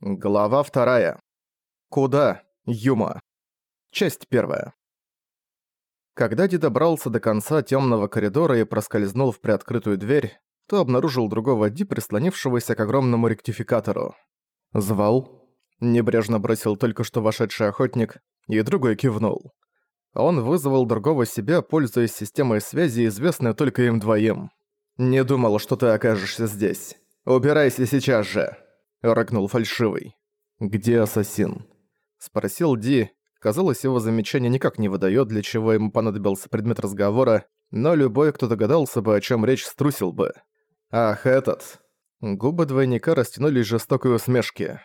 Глава вторая. Куда? Юма. Часть первая. Когда Ди добрался до конца темного коридора и проскользнул в приоткрытую дверь, то обнаружил другого Ди, прислонившегося к огромному ректификатору. «Звал?» Небрежно бросил только что вошедший охотник, и другой кивнул. Он вызвал другого себя, пользуясь системой связи, известной только им двоим. «Не думал, что ты окажешься здесь. Убирайся сейчас же!» — рыкнул фальшивый. «Где ассасин?» — спросил Ди. Казалось, его замечание никак не выдаёт, для чего ему понадобился предмет разговора, но любой, кто догадался бы, о чём речь, струсил бы. «Ах, этот!» Губы двойника растянулись жестокой усмешки.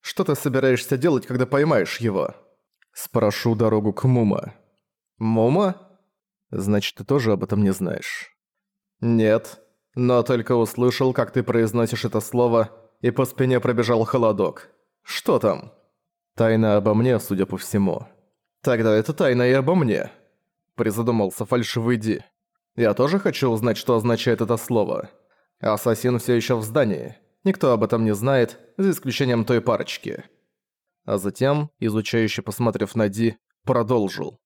«Что ты собираешься делать, когда поймаешь его?» «Спрошу дорогу к Мума». «Мума?» «Значит, ты тоже об этом не знаешь». «Нет, но только услышал, как ты произносишь это слово, и по спине пробежал холодок. Что там? Тайна обо мне, судя по всему. Тогда это тайна и обо мне. Призадумался фальшивый Ди. Я тоже хочу узнать, что означает это слово. Ассасин все еще в здании. Никто об этом не знает, за исключением той парочки. А затем, изучающе посмотрев на Ди, продолжил.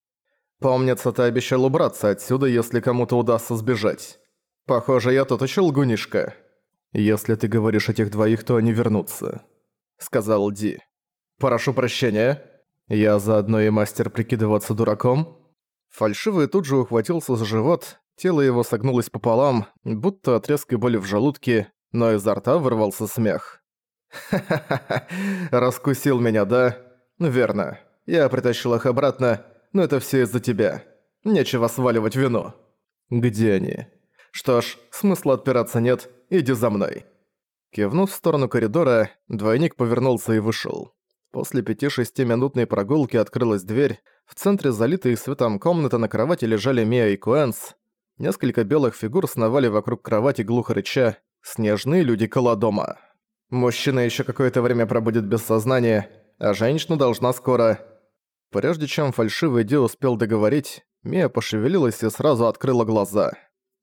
«Помнится, ты обещал убраться отсюда, если кому-то удастся сбежать. Похоже, я тот еще лгунишка». «Если ты говоришь о тех двоих, то они вернутся», — сказал Ди. «Прошу прощения. Я заодно и мастер прикидываться дураком». Фальшивый тут же ухватился за живот, тело его согнулось пополам, будто от резкой боли в желудке, но изо рта вырвался смех. «Ха-ха-ха, раскусил меня, да? Верно. Я притащил их обратно, но это все из-за тебя. Нечего сваливать вину». «Где они?» «Что ж, смысла отпираться нет, иди за мной». Кивнув в сторону коридора, двойник повернулся и вышел. После пяти-шестиминутной прогулки открылась дверь, в центре залитой светом комнаты на кровати лежали Мия и Куэнс. Несколько белых фигур сновали вокруг кровати глухо рыча, снежные люди Колодома. Мужчина еще какое-то время пробудет без сознания, а женщина должна скоро... Прежде чем фальшивый Ди успел договорить, Мия пошевелилась и сразу открыла глаза.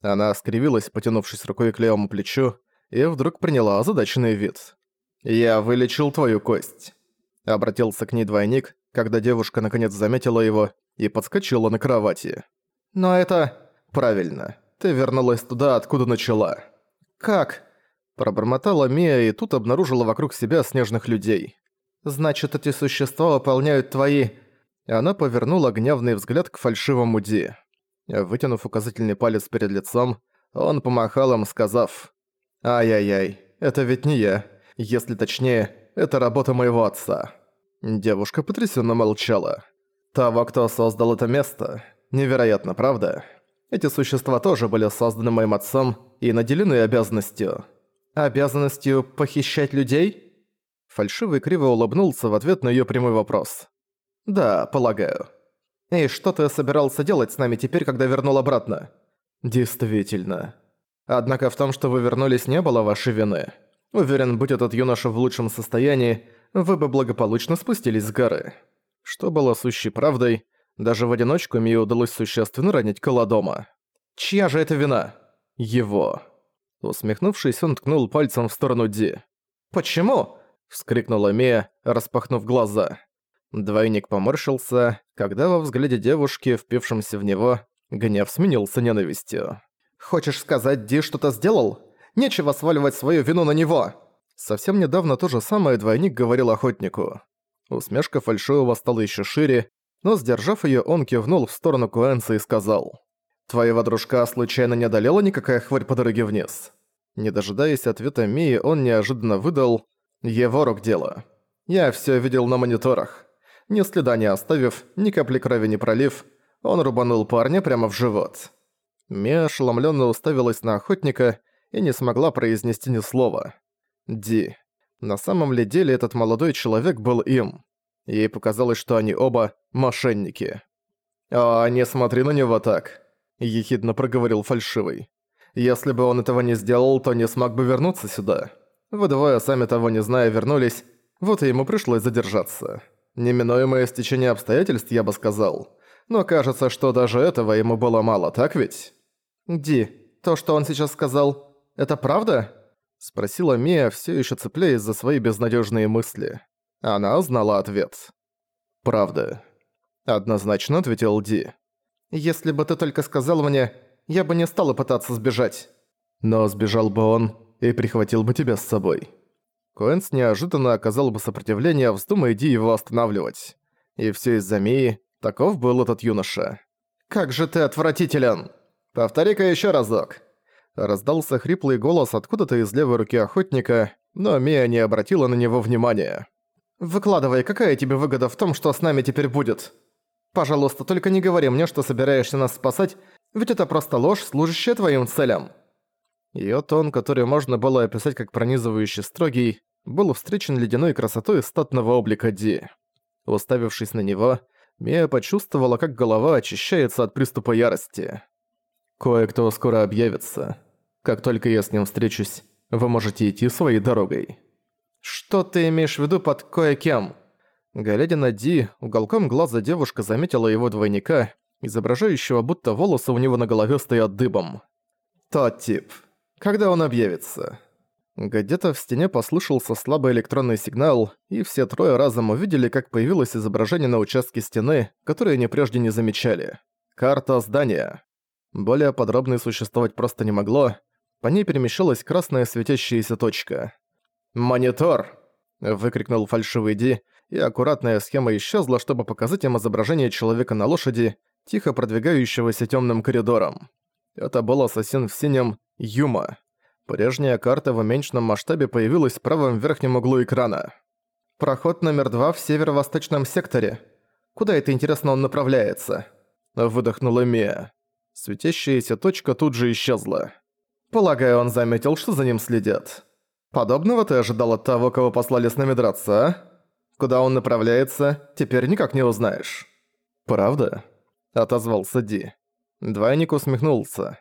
Она скривилась, потянувшись рукой к левому плечу, и вдруг приняла озадаченный вид. «Я вылечил твою кость», — обратился к ней двойник, когда девушка наконец заметила его и подскочила на кровати. «Но это...» «Правильно. Ты вернулась туда, откуда начала». «Как?» Пробормотала Мия и тут обнаружила вокруг себя снежных людей. «Значит, эти существа выполняют твои...» Она повернула гневный взгляд к фальшивому Ди. Вытянув указательный палец перед лицом, он помахал им, сказав «Ай-яй-яй, это ведь не я. Если точнее, это работа моего отца». Девушка потрясенно молчала. «Того, кто создал это место. Невероятно, правда? Эти существа тоже были созданы моим отцом и наделены обязанностью. Обязанностью похищать людей?» Фальшивый криво улыбнулся в ответ на её прямой вопрос. «Да, полагаю». «И что ты собирался делать с нами теперь, когда вернул обратно?» «Действительно. Однако в том, что вы вернулись, не было вашей вины. Уверен, будь этот юноша в лучшем состоянии, вы бы благополучно спустились с горы». Что было сущей правдой, даже в одиночку Мии удалось существенно ранить Колодома. «Чья же это вина?» «Его». Усмехнувшись, он ткнул пальцем в сторону Ди. «Почему?» – вскрикнула Мия, распахнув глаза. Двойник поморщился, когда во взгляде девушки, впившемся в него, гнев сменился ненавистью. «Хочешь сказать, Ди что-то сделал? Нечего сваливать свою вину на него!» Совсем недавно то же самое двойник говорил охотнику. Усмешка фальшивого стала еще шире, но, сдержав ее, он кивнул в сторону Куэнса и сказал. «Твоего дружка случайно не одолела никакая хворь по дороге вниз?» Не дожидаясь ответа Мии, он неожиданно выдал «Его рук дело. Я все видел на мониторах ни следа не оставив, ни капли крови не пролив, он рубанул парня прямо в живот. Мия ошеломленно уставилась на охотника и не смогла произнести ни слова. Ди. На самом ли деле этот молодой человек был им? Ей показалось, что они оба мошенники. «А, не смотри на него так», – ехидно проговорил фальшивый. «Если бы он этого не сделал, то не смог бы вернуться сюда. Вы двое, сами того не зная, вернулись, вот и ему пришлось задержаться». Неминуемое стечение обстоятельств, я бы сказал. Но кажется, что даже этого ему было мало, так ведь? Ди, то, что он сейчас сказал, это правда? Спросила Мия, все еще цепляясь за свои безнадежные мысли. Она знала ответ. «Правда». Однозначно ответил Ди. «Если бы ты только сказал мне, я бы не стала пытаться сбежать». «Но сбежал бы он и прихватил бы тебя с собой». Коэнс неожиданно оказал бы сопротивление, вздумая Ди его останавливать. И все из-за Мии, таков был этот юноша. «Как же ты отвратителен!» «Повтори-ка еще разок!» Раздался хриплый голос откуда-то из левой руки охотника, но Мия не обратила на него внимания. «Выкладывай, какая тебе выгода в том, что с нами теперь будет? Пожалуйста, только не говори мне, что собираешься нас спасать, ведь это просто ложь, служащая твоим целям». Её тон, который можно было описать как пронизывающий строгий, был встречен ледяной красотой статного облика Ди. Уставившись на него, Мия почувствовала, как голова очищается от приступа ярости. «Кое-кто скоро объявится. Как только я с ним встречусь, вы можете идти своей дорогой». «Что ты имеешь в виду под кое-кем?» Глядя на Ди, уголком глаза девушка заметила его двойника, изображающего, будто волосы у него на голове стоят дыбом. «Тот тип. Когда он объявится?» Где-то в стене послышался слабый электронный сигнал, и все трое разом увидели, как появилось изображение на участке стены, которое они прежде не замечали. Карта здания. Более подробно существовать просто не могло. По ней перемещалась красная светящаяся точка. «Монитор!» – выкрикнул фальшивый Ди, и аккуратная схема исчезла, чтобы показать им изображение человека на лошади, тихо продвигающегося темным коридором. Это был ассасин в синем Юма. Прежняя карта в уменьшенном масштабе появилась в правом верхнем углу экрана. «Проход номер два в северо-восточном секторе. Куда это, интересно, он направляется?» Выдохнула Мия. Светящаяся точка тут же исчезла. Полагаю, он заметил, что за ним следят. Подобного ты ожидал от того, кого послали с нами драться, а? Куда он направляется, теперь никак не узнаешь. «Правда?» – отозвался Ди. Двойник усмехнулся.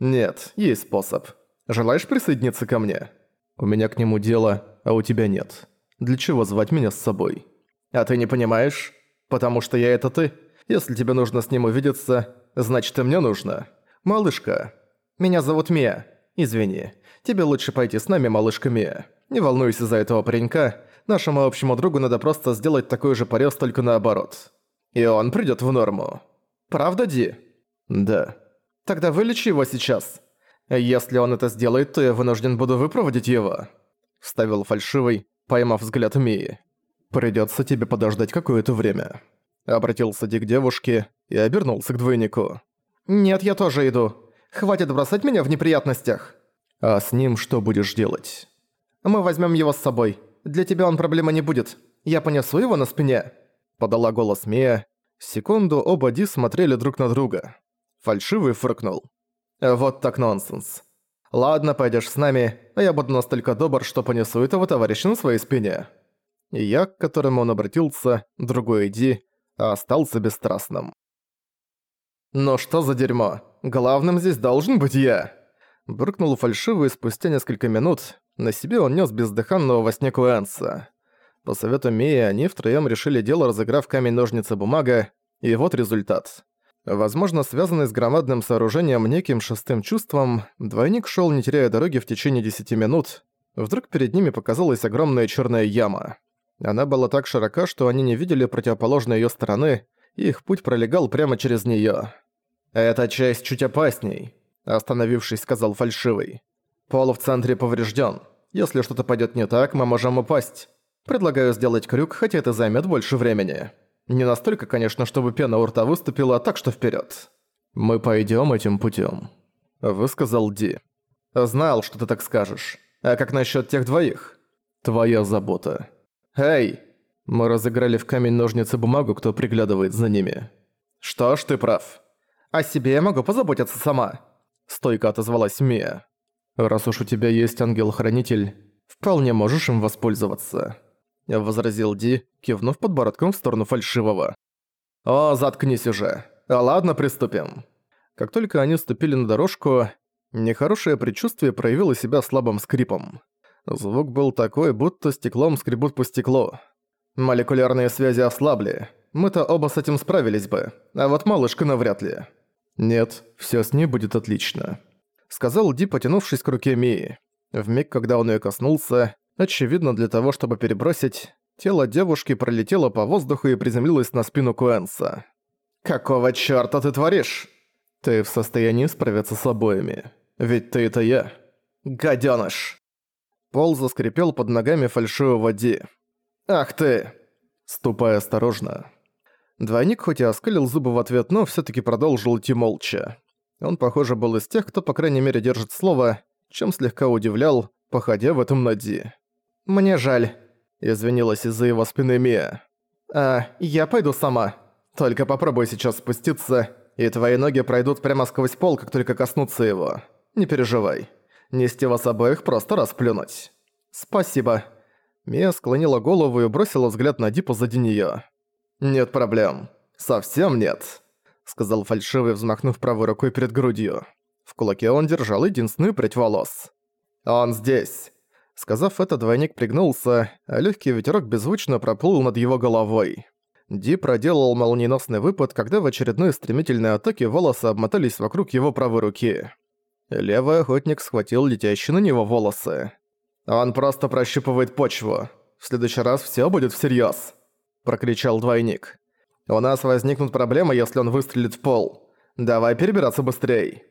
«Нет, есть способ. Желаешь присоединиться ко мне? У меня к нему дело, а у тебя нет. Для чего звать меня с собой? А ты не понимаешь? Потому что я это ты. Если тебе нужно с ним увидеться, значит и мне нужно. Малышка. Меня зовут Мия. Извини. Тебе лучше пойти с нами, малышка Мия. Не волнуйся за этого паренька. Нашему общему другу надо просто сделать такой же порез, только наоборот. И он придёт в норму. Правда, Ди? Да. Тогда вылечи его сейчас. «Если он это сделает, то я вынужден буду выпроводить его», — вставил фальшивый, поймав взгляд Мии. «Придётся тебе подождать какое-то время», — обратился Ди к девушке и обернулся к двойнику. «Нет, я тоже иду. Хватит бросать меня в неприятностях». «А с ним что будешь делать?» «Мы возьмем его с собой. Для тебя он проблема не будет. Я понесу его на спине», — подала голос Мия. Секунду оба Ди смотрели друг на друга. Фальшивый фыркнул. Вот так нонсенс. Ладно, пойдешь с нами, а я буду настолько добр, что понесу этого товарища на своей спине. И я, к которому он обратился, другой иди, остался бесстрастным. «Ну что за дерьмо? Главным здесь должен быть я!» Брыкнул фальшивый спустя несколько минут. На себе он нес бездыханного во сне Куэнса. По совету Мии они втроём решили дело, разыграв камень-ножницы-бумага, и вот результат. Возможно, связанный с громадным сооружением неким шестым чувством, двойник шел, не теряя дороги в течение десяти минут. Вдруг перед ними показалась огромная черная яма. Она была так широка, что они не видели противоположной ее стороны, и их путь пролегал прямо через нее. «Эта часть чуть опасней», — остановившись, сказал фальшивый. «Пол в центре поврежден. Если что-то пойдет не так, мы можем упасть. Предлагаю сделать крюк, хотя это займет больше времени». Не настолько, конечно, чтобы пена у рта выступила, так что вперед. «Мы пойдем этим путем, высказал Ди. «Знал, что ты так скажешь. А как насчет тех двоих?» «Твоя забота». «Эй!» Мы разыграли в камень-ножницы-бумагу, кто приглядывает за ними. «Что ж, ты прав. О себе я могу позаботиться сама», — стойко отозвалась Мия. «Раз уж у тебя есть ангел-хранитель, вполне можешь им воспользоваться» возразил Ди, кивнув подбородком в сторону фальшивого. «О, заткнись уже. А ладно, приступим». Как только они ступили на дорожку, нехорошее предчувствие проявило себя слабым скрипом. Звук был такой, будто стеклом скребут по стеклу. Молекулярные связи ослабли. Мы-то оба с этим справились бы, а вот малышка навряд ли. «Нет, всё с ней будет отлично», — сказал Ди, потянувшись к руке Мии. В миг, когда он её коснулся, очевидно для того, чтобы перебросить, тело девушки пролетело по воздуху и приземлилось на спину Куэнса. «Какого чёрта ты творишь?» «Ты в состоянии справиться с обоими. Ведь ты это я. Гадёныш!» Пол заскрипел под ногами фальшивого Ди. «Ах ты!» «Ступай осторожно». Двойник хоть и оскалил зубы в ответ, но всё-таки продолжил идти молча. Он, похоже, был из тех, кто, по крайней мере, держит слово, чем слегка удивлял, походя в этом на Ди. «Мне жаль», — извинилась из-за его спины Мия. «А, я пойду сама. Только попробуй сейчас спуститься, и твои ноги пройдут прямо сквозь пол, как только коснутся его. Не переживай. Нести вас обоих просто расплюнуть». «Спасибо». Мия склонила голову и бросила взгляд на Ди позади неё. «Нет проблем. Совсем нет», — сказал фальшивый, взмахнув правой рукой перед грудью. В кулаке он держал единственную прядь волос. «Он здесь!» Сказав это, двойник пригнулся, а легкий ветерок беззвучно проплыл над его головой. Ди проделал молниеносный выпад, когда в очередной стремительной атаке волосы обмотались вокруг его правой руки. Левый охотник схватил летящие на него волосы. «Он просто прощупывает почву. В следующий раз все будет всерьез, прокричал двойник. «У нас возникнут проблемы, если он выстрелит в пол. Давай перебираться быстрей!»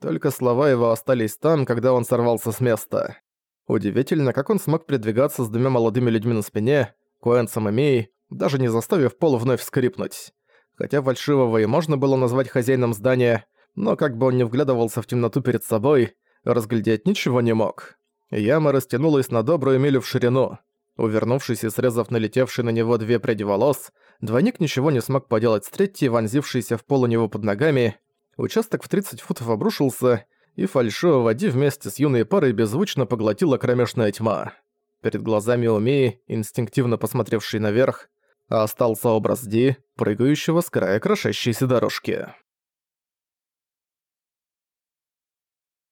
Только слова его остались там, когда он сорвался с места. Удивительно, как он смог передвигаться с двумя молодыми людьми на спине, Куэнсом и Мей, даже не заставив пол вновь скрипнуть. Хотя фальшивого и можно было назвать хозяином здания, но как бы он ни вглядывался в темноту перед собой, разглядеть ничего не мог. Яма растянулась на добрую милю в ширину. Увернувшись и срезав налетевшие на него две пряди волос, двойник ничего не смог поделать с третьей, вонзившейся в пол у него под ногами, Участок в 30 футов обрушился, и фальшивого води вместе с юной парой беззвучно поглотила кромешная тьма. Перед глазами Умеи, инстинктивно посмотревшей наверх, остался образ Ди, прыгающего с края крошащейся дорожки.